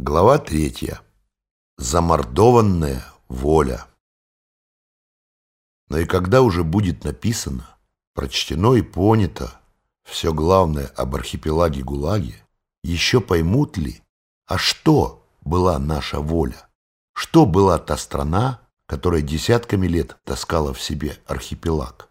Глава третья. Замордованная воля. Но и когда уже будет написано, прочтено и понято все главное об архипелаге ГУЛАГе, еще поймут ли, а что была наша воля? Что была та страна, которая десятками лет таскала в себе архипелаг?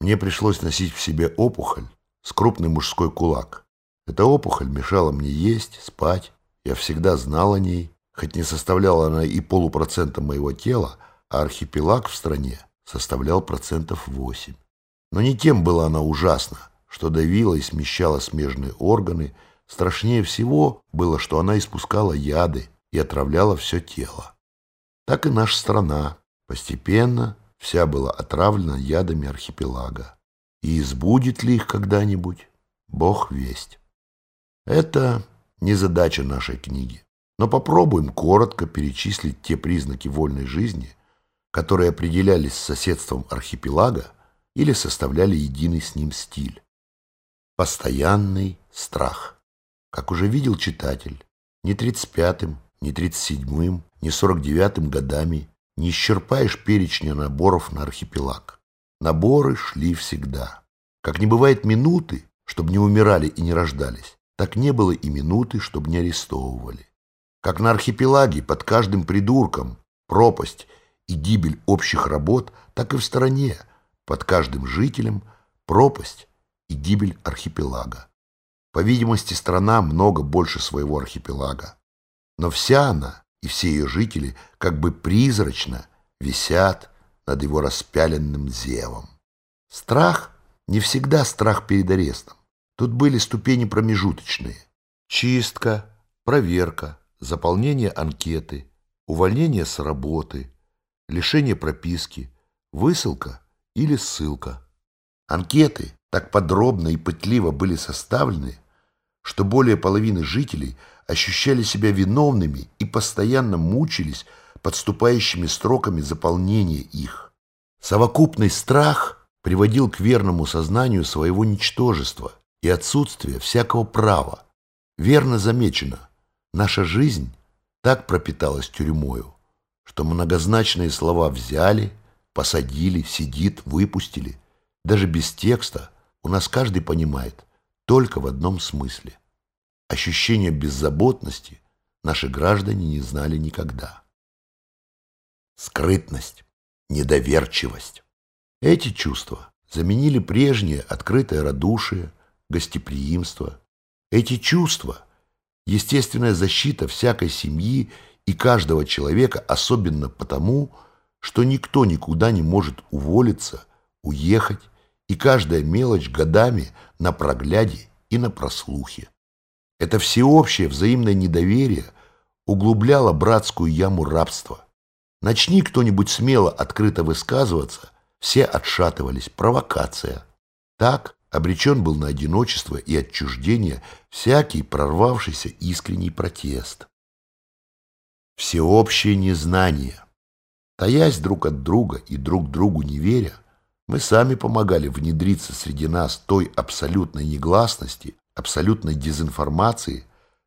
Мне пришлось носить в себе опухоль с крупный мужской кулак. Эта опухоль мешала мне есть, спать, я всегда знал о ней, хоть не составляла она и полупроцента моего тела, а архипелаг в стране составлял процентов восемь. Но не тем была она ужасна, что давила и смещала смежные органы. Страшнее всего было, что она испускала яды и отравляла все тело. Так и наша страна постепенно вся была отравлена ядами архипелага. И избудет ли их когда-нибудь, Бог весть. Это не задача нашей книги. Но попробуем коротко перечислить те признаки вольной жизни, которые определялись соседством архипелага или составляли единый с ним стиль. Постоянный страх. Как уже видел читатель, ни 35-м, ни 37-м, ни 49-м годами не исчерпаешь перечня наборов на архипелаг. Наборы шли всегда. Как не бывает минуты, чтобы не умирали и не рождались, так не было и минуты, чтобы не арестовывали. Как на архипелаге под каждым придурком пропасть и гибель общих работ, так и в стороне под каждым жителем пропасть и гибель архипелага. По видимости, страна много больше своего архипелага. Но вся она и все ее жители как бы призрачно висят над его распяленным зевом. Страх не всегда страх перед арестом. Тут были ступени промежуточные. Чистка, проверка, заполнение анкеты, увольнение с работы, лишение прописки, высылка или ссылка. Анкеты так подробно и пытливо были составлены, что более половины жителей ощущали себя виновными и постоянно мучились подступающими строками заполнения их. Совокупный страх приводил к верному сознанию своего ничтожества – и отсутствие всякого права. Верно замечено, наша жизнь так пропиталась тюрьмою, что многозначные слова взяли, посадили, сидит, выпустили. Даже без текста у нас каждый понимает только в одном смысле. Ощущение беззаботности наши граждане не знали никогда. Скрытность, недоверчивость. Эти чувства заменили прежнее открытое радушие, гостеприимство. Эти чувства – естественная защита всякой семьи и каждого человека, особенно потому, что никто никуда не может уволиться, уехать, и каждая мелочь годами на прогляде и на прослухе. Это всеобщее взаимное недоверие углубляло братскую яму рабства. Начни кто-нибудь смело открыто высказываться, все отшатывались, провокация. Так обречен был на одиночество и отчуждение всякий прорвавшийся искренний протест. Всеобщее незнание. Таясь друг от друга и друг другу не веря, мы сами помогали внедриться среди нас той абсолютной негласности, абсолютной дезинформации,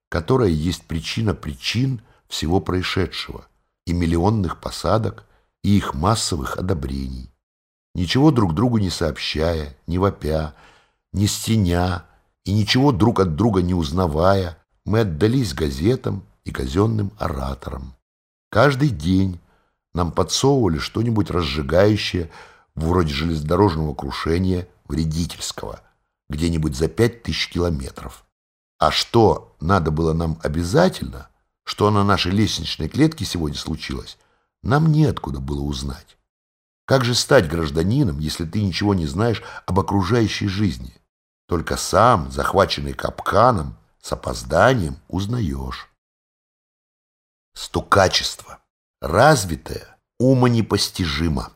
которая есть причина причин всего происшедшего и миллионных посадок, и их массовых одобрений. Ничего друг другу не сообщая, не вопя, не стеня и ничего друг от друга не узнавая, мы отдались газетам и казенным ораторам. Каждый день нам подсовывали что-нибудь разжигающее, вроде железнодорожного крушения вредительского, где-нибудь за пять тысяч километров. А что надо было нам обязательно, что на нашей лестничной клетке сегодня случилось, нам неоткуда было узнать. Как же стать гражданином, если ты ничего не знаешь об окружающей жизни? Только сам, захваченный капканом, с опозданием узнаешь. Стукачество. Развитое, умонепостижимо.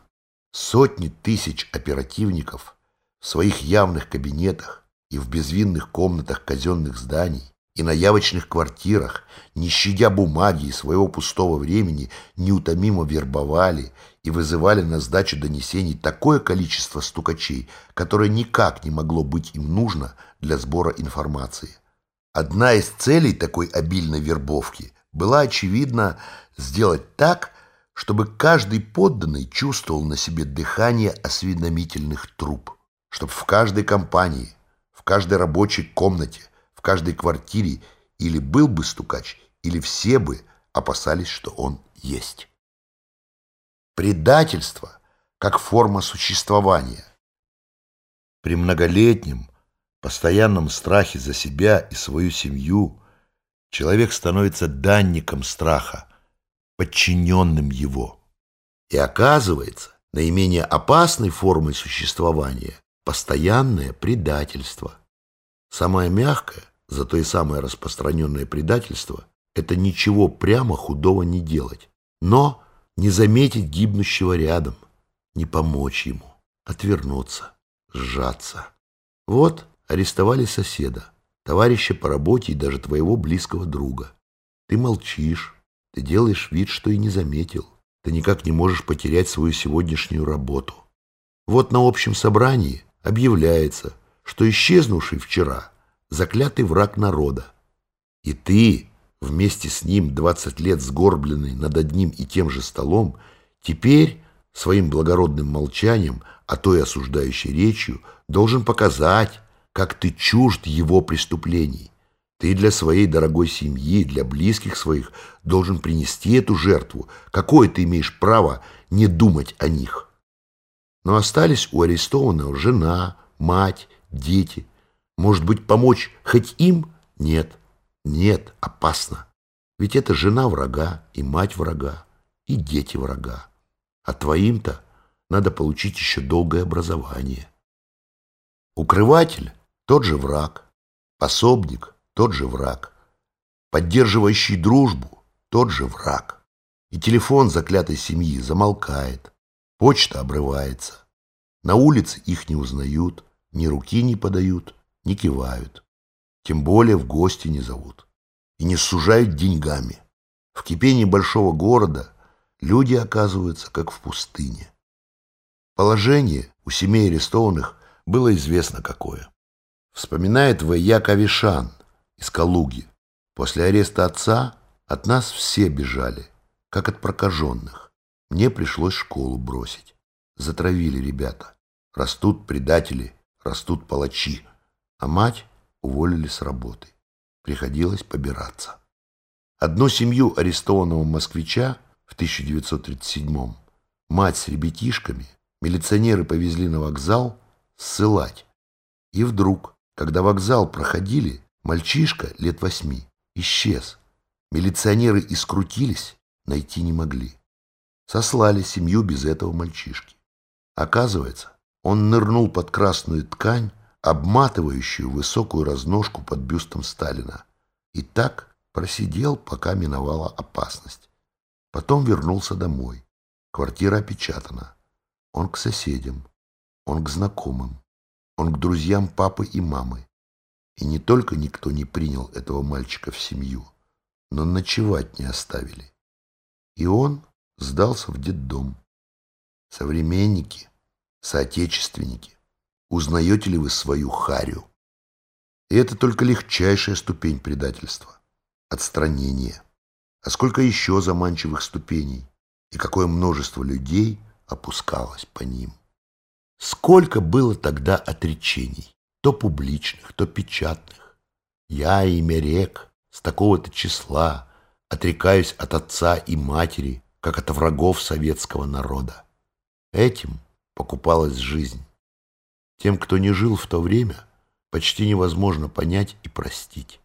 Сотни тысяч оперативников в своих явных кабинетах и в безвинных комнатах казенных зданий и на явочных квартирах, не щадя бумаги и своего пустого времени, неутомимо вербовали и вызывали на сдачу донесений такое количество стукачей, которое никак не могло быть им нужно для сбора информации. Одна из целей такой обильной вербовки была, очевидно, сделать так, чтобы каждый подданный чувствовал на себе дыхание осведомительных труб, чтобы в каждой компании, в каждой рабочей комнате, в каждой квартире или был бы стукач, или все бы опасались, что он есть. Предательство как форма существования. При многолетнем, постоянном страхе за себя и свою семью человек становится данником страха, подчиненным его. И оказывается, наименее опасной формой существования – постоянное предательство. Самое мягкое, зато и самое распространенное предательство – это ничего прямо худого не делать, но не заметить гибнущего рядом, не помочь ему, отвернуться, сжаться. Вот арестовали соседа, товарища по работе и даже твоего близкого друга. Ты молчишь, ты делаешь вид, что и не заметил. Ты никак не можешь потерять свою сегодняшнюю работу. Вот на общем собрании объявляется, что исчезнувший вчера заклятый враг народа. И ты, вместе с ним 20 лет сгорбленный над одним и тем же столом, теперь своим благородным молчанием, а то и осуждающей речью, должен показать, как ты чужд его преступлений, ты для своей дорогой семьи, для близких своих должен принести эту жертву. Какое ты имеешь право не думать о них? Но остались у арестованного жена, мать, дети. Может быть, помочь хоть им? Нет, нет, опасно. Ведь это жена врага, и мать врага, и дети врага. А твоим-то надо получить еще долгое образование. Укрыватель – тот же враг, пособник тот же враг. Поддерживающий дружбу – тот же враг. И телефон заклятой семьи замолкает, почта обрывается. На улице их не узнают, ни руки не подают, не кивают. Тем более в гости не зовут. И не сужают деньгами. В кипении большого города люди оказываются как в пустыне. Положение у семей арестованных было известно какое. Вспоминает В.Я. Кавишан, из Калуги. После ареста отца от нас все бежали, как от прокаженных. Мне пришлось школу бросить. Затравили ребята. Растут предатели, растут палачи. А мать уволили с работы. Приходилось побираться. Одну семью арестованного москвича в 1937-м мать с ребятишками милиционеры повезли на вокзал ссылать. И вдруг, когда вокзал проходили, Мальчишка лет восьми исчез. Милиционеры искрутились, найти не могли. Сослали семью без этого мальчишки. Оказывается, он нырнул под красную ткань, обматывающую высокую разножку под бюстом Сталина. И так просидел, пока миновала опасность. Потом вернулся домой. Квартира опечатана. Он к соседям. Он к знакомым. Он к друзьям папы и мамы. И не только никто не принял этого мальчика в семью, но ночевать не оставили. И он сдался в детдом. Современники, соотечественники, узнаете ли вы свою харю? И это только легчайшая ступень предательства, отстранение. А сколько еще заманчивых ступеней, и какое множество людей опускалось по ним. Сколько было тогда отречений то публичных, то печатных. Я, имя рек, с такого-то числа отрекаюсь от отца и матери, как от врагов советского народа. Этим покупалась жизнь. Тем, кто не жил в то время, почти невозможно понять и простить.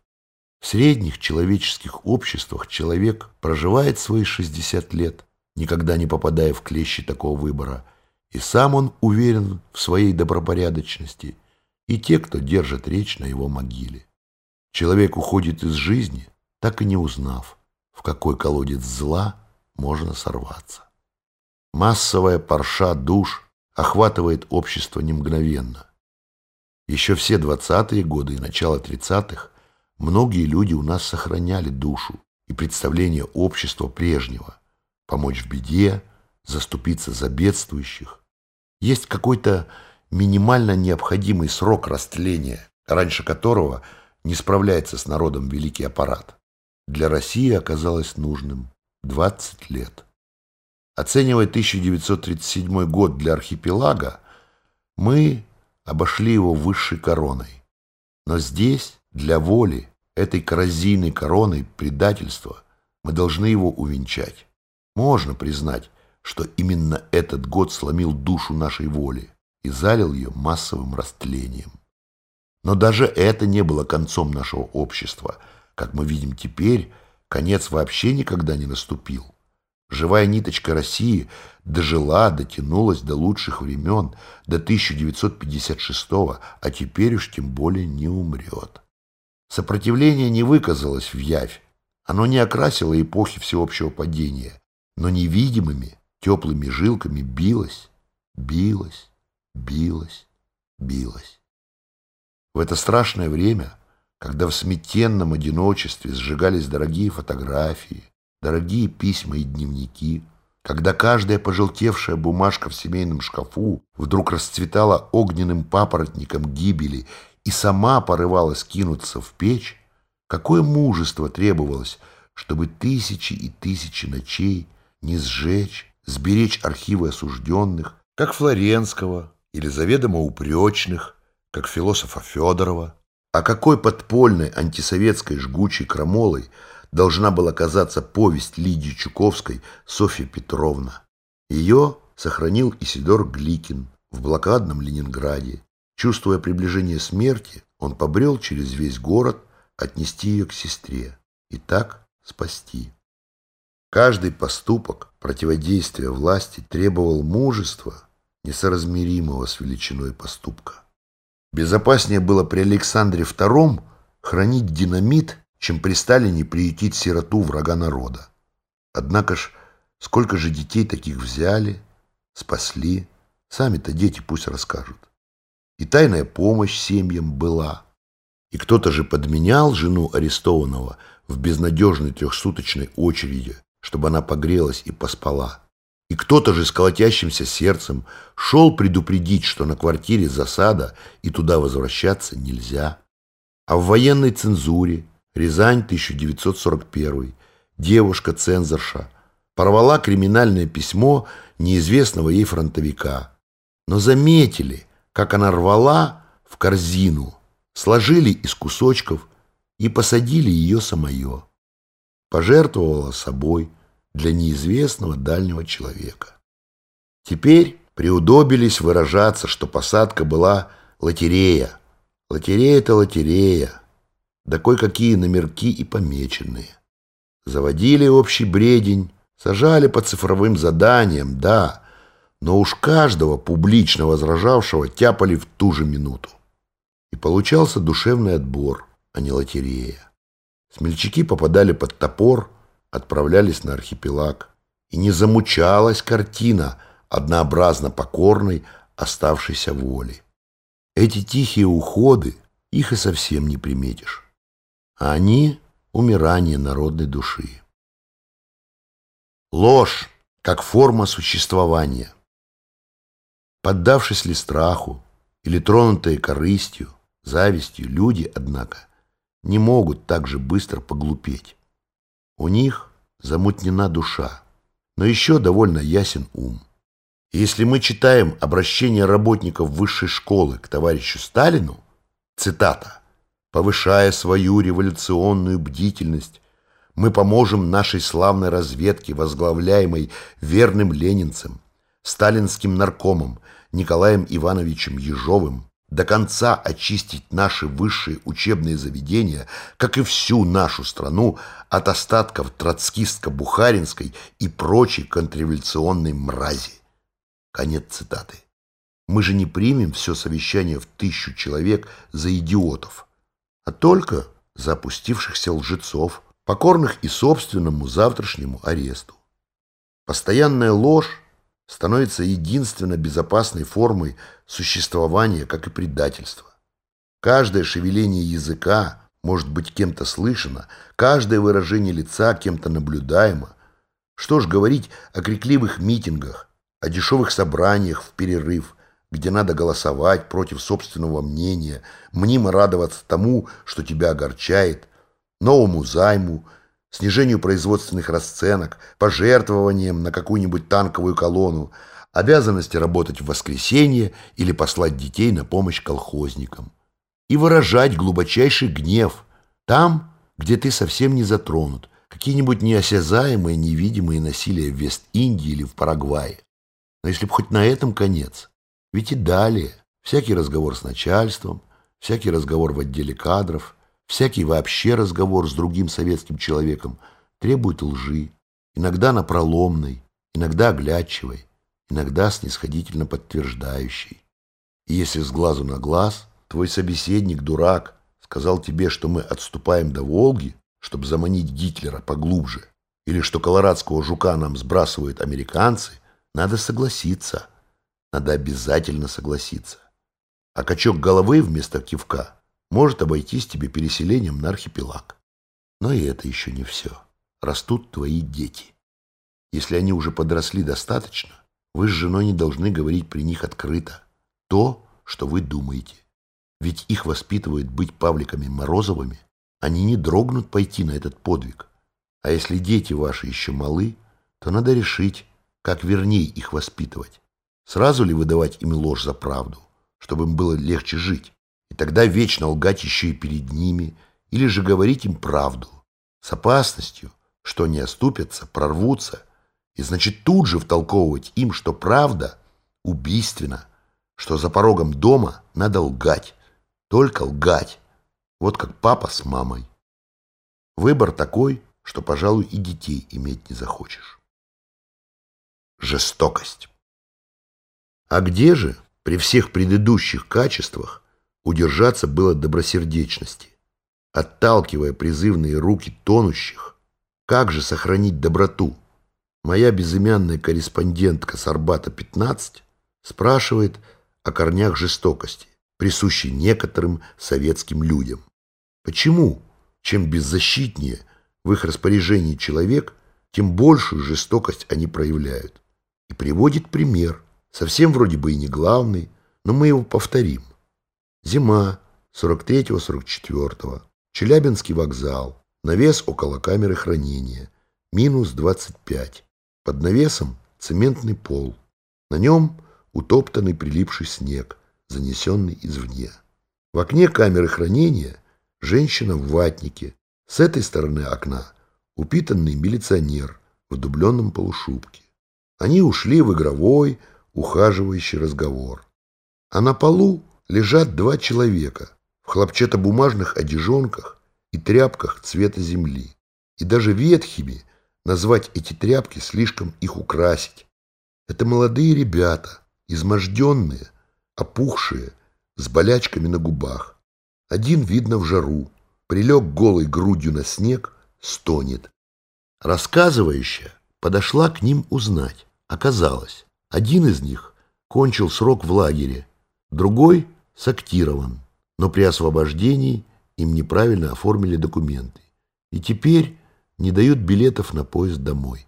В средних человеческих обществах человек проживает свои 60 лет, никогда не попадая в клещи такого выбора, и сам он уверен в своей добропорядочности – и те, кто держит речь на его могиле. Человек уходит из жизни, так и не узнав, в какой колодец зла можно сорваться. Массовая парша душ охватывает общество не мгновенно. Еще все двадцатые годы и начало тридцатых многие люди у нас сохраняли душу и представление общества прежнего, помочь в беде, заступиться за бедствующих. Есть какой-то минимально необходимый срок растления, раньше которого не справляется с народом великий аппарат. Для России оказалось нужным 20 лет. Оценивая 1937 год для архипелага, мы обошли его высшей короной. Но здесь, для воли, этой коррозийной короной предательства, мы должны его увенчать. Можно признать, что именно этот год сломил душу нашей воли и залил ее массовым растлением. Но даже это не было концом нашего общества. Как мы видим теперь, конец вообще никогда не наступил. Живая ниточка России дожила, дотянулась до лучших времен, до 1956-го, а теперь уж тем более не умрет. Сопротивление не выказалось в явь, оно не окрасило эпохи всеобщего падения, но невидимыми, теплыми жилками билось, билось, билось, билось. В это страшное время, когда в сметенном одиночестве сжигались дорогие фотографии, дорогие письма и дневники, когда каждая пожелтевшая бумажка в семейном шкафу вдруг расцветала огненным папоротником гибели и сама порывалась кинуться в печь, какое мужество требовалось, чтобы тысячи и тысячи ночей не сжечь, сберечь архивы осужденных, как Флоренского или заведомо упречных, как философа Федорова. А какой подпольной антисоветской жгучей крамолой должна была казаться повесть Лидии Чуковской «Софья Петровна». Ее сохранил Исидор Гликин в блокадном Ленинграде. Чувствуя приближение смерти, он побрел через весь город отнести ее к сестре и так спасти. Каждый поступок противодействия власти требовал мужества, несоразмеримого с величиной поступка. Безопаснее было при Александре II хранить динамит чем при Сталине приютить сироту врага народа. Однако ж, сколько же детей таких взяли, спасли, сами-то дети пусть расскажут. И тайная помощь семьям была. И кто-то же подменял жену арестованного в безнадежной трехсуточной очереди, чтобы она погрелась и поспала. И кто-то же с колотящимся сердцем шел предупредить, что на квартире засада и туда возвращаться нельзя. А в военной цензуре Рязань, 1941. Девушка-цензорша. Порвала криминальное письмо неизвестного ей фронтовика. Но заметили, как она рвала в корзину, сложили из кусочков и посадили ее самое. Пожертвовала собой для неизвестного дальнего человека. Теперь приудобились выражаться, что посадка была лотерея. Лотерея-то лотерея да кое-какие номерки и помеченные. Заводили общий бредень, сажали по цифровым заданиям, да, но уж каждого публично возражавшего тяпали в ту же минуту. И получался душевный отбор, а не лотерея. Смельчаки попадали под топор, отправлялись на архипелаг. И не замучалась картина однообразно покорной, оставшейся воли. Эти тихие уходы, их и совсем не приметишь а они — умирание народной души. Ложь как форма существования. Поддавшись ли страху или тронутые корыстью, завистью, люди, однако, не могут так же быстро поглупеть. У них замутнена душа, но еще довольно ясен ум. И если мы читаем обращение работников высшей школы к товарищу Сталину, цитата, Повышая свою революционную бдительность, мы поможем нашей славной разведке, возглавляемой верным ленинцем, сталинским наркомом Николаем Ивановичем Ежовым, до конца очистить наши высшие учебные заведения, как и всю нашу страну, от остатков троцкистско-бухаринской и прочей контрреволюционной мрази. Конец цитаты. Мы же не примем все совещание в тысячу человек за идиотов а только за опустившихся лжецов, покорных и собственному завтрашнему аресту. Постоянная ложь становится единственно безопасной формой существования, как и предательство. Каждое шевеление языка может быть кем-то слышано, каждое выражение лица кем-то наблюдаемо. Что ж говорить о крикливых митингах, о дешевых собраниях в перерыв, где надо голосовать против собственного мнения, мнимо радоваться тому, что тебя огорчает, новому займу, снижению производственных расценок, пожертвованием на какую-нибудь танковую колонну, обязанности работать в воскресенье или послать детей на помощь колхозникам. И выражать глубочайший гнев там, где ты совсем не затронут, какие-нибудь неосязаемые, невидимые насилия в Вест-Индии или в Парагвае. Но если бы хоть на этом конец, ведь и далее всякий разговор с начальством, всякий разговор в отделе кадров, всякий вообще разговор с другим советским человеком требует лжи, иногда напроломной, иногда оглядчивой, иногда снисходительно подтверждающей. И если с глазу на глаз твой собеседник, дурак, сказал тебе, что мы отступаем до Волги, чтобы заманить Гитлера поглубже, или что колорадского жука нам сбрасывают американцы, надо согласиться – надо обязательно согласиться. А качок головы вместо кивка может обойтись тебе переселением на архипелаг. Но и это еще не все. Растут твои дети. Если они уже подросли достаточно, вы с женой не должны говорить при них открыто то, что вы думаете. Ведь их воспитывают быть Павликами Морозовыми, они не дрогнут пойти на этот подвиг. А если дети ваши еще малы, то надо решить, как верней их воспитывать. Сразу ли выдавать им ложь за правду, чтобы им было легче жить, и тогда вечно лгать еще и перед ними, или же говорить им правду, с опасностью, что они оступятся, прорвутся, и значит тут же втолковывать им, что правда убийственна, что за порогом дома надо лгать, только лгать, вот как папа с мамой. Выбор такой, что, пожалуй, и детей иметь не захочешь. Жестокость. А где же, при всех предыдущих качествах, удержаться было добросердечности? Отталкивая призывные руки тонущих, как же сохранить доброту? Моя безымянная корреспондентка с Арбата-15 спрашивает о корнях жестокости, присущей некоторым советским людям. Почему, чем беззащитнее в их распоряжении человек, тем большую жестокость они проявляют? И приводит пример – Совсем вроде бы и не главный, но мы его повторим. Зима 43-44. Челябинский вокзал. Навес около камеры хранения. Минус 25. Под навесом цементный пол. На нем утоптанный прилипший снег, занесенный извне. В окне камеры хранения женщина в ватнике. С этой стороны окна упитанный милиционер в дубленном полушубке. Они ушли в игровой, ухаживающий разговор. А на полу лежат два человека в хлопчатобумажных одежонках и тряпках цвета земли. И даже ветхими назвать эти тряпки слишком их украсить. Это молодые ребята, изможденные, опухшие, с болячками на губах. Один, видно, в жару, прилег голой грудью на снег, стонет. Рассказывающая подошла к ним узнать. Оказалось, один из них кончил срок в лагере, другой сактирован, но при освобождении им неправильно оформили документы. И теперь не дают билетов на поезд домой.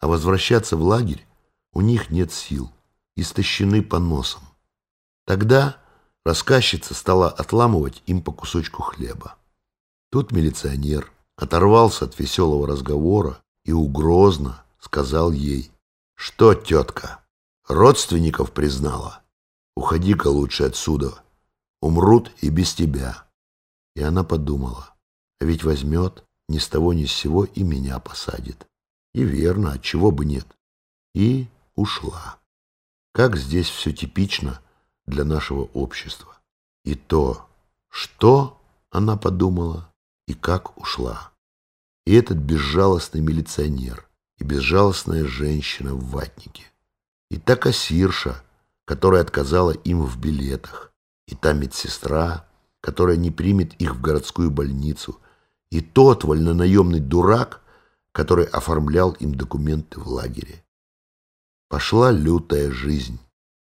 А возвращаться в лагерь у них нет сил, истощены по носам. Тогда рассказчица стала отламывать им по кусочку хлеба. Тут милиционер оторвался от веселого разговора и угрозно сказал ей, «Что, тетка?» Родственников признала. Уходи-ка лучше отсюда. Умрут и без тебя. И она подумала, а ведь возьмет ни с того ни с сего и меня посадит. И верно, от чего бы нет. И ушла. Как здесь все типично для нашего общества. И то, что она подумала, и как ушла. И этот безжалостный милиционер, и безжалостная женщина в ватнике. И та кассирша, которая отказала им в билетах, и та медсестра, которая не примет их в городскую больницу, и тот вольнонаемный дурак, который оформлял им документы в лагере. Пошла лютая жизнь,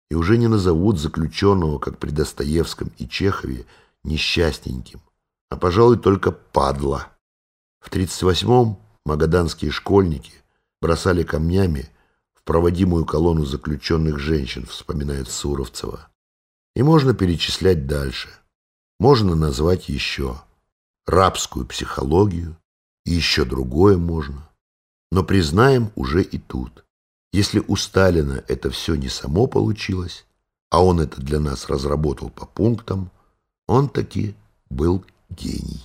и уже не назовут заключенного, как при Достоевском и Чехове, несчастненьким, а, пожалуй, только падла. В 38-м магаданские школьники бросали камнями проводимую колонну заключенных женщин, вспоминает Суровцева. И можно перечислять дальше. Можно назвать еще рабскую психологию, и еще другое можно. Но признаем уже и тут. Если у Сталина это все не само получилось, а он это для нас разработал по пунктам, он таки был гений.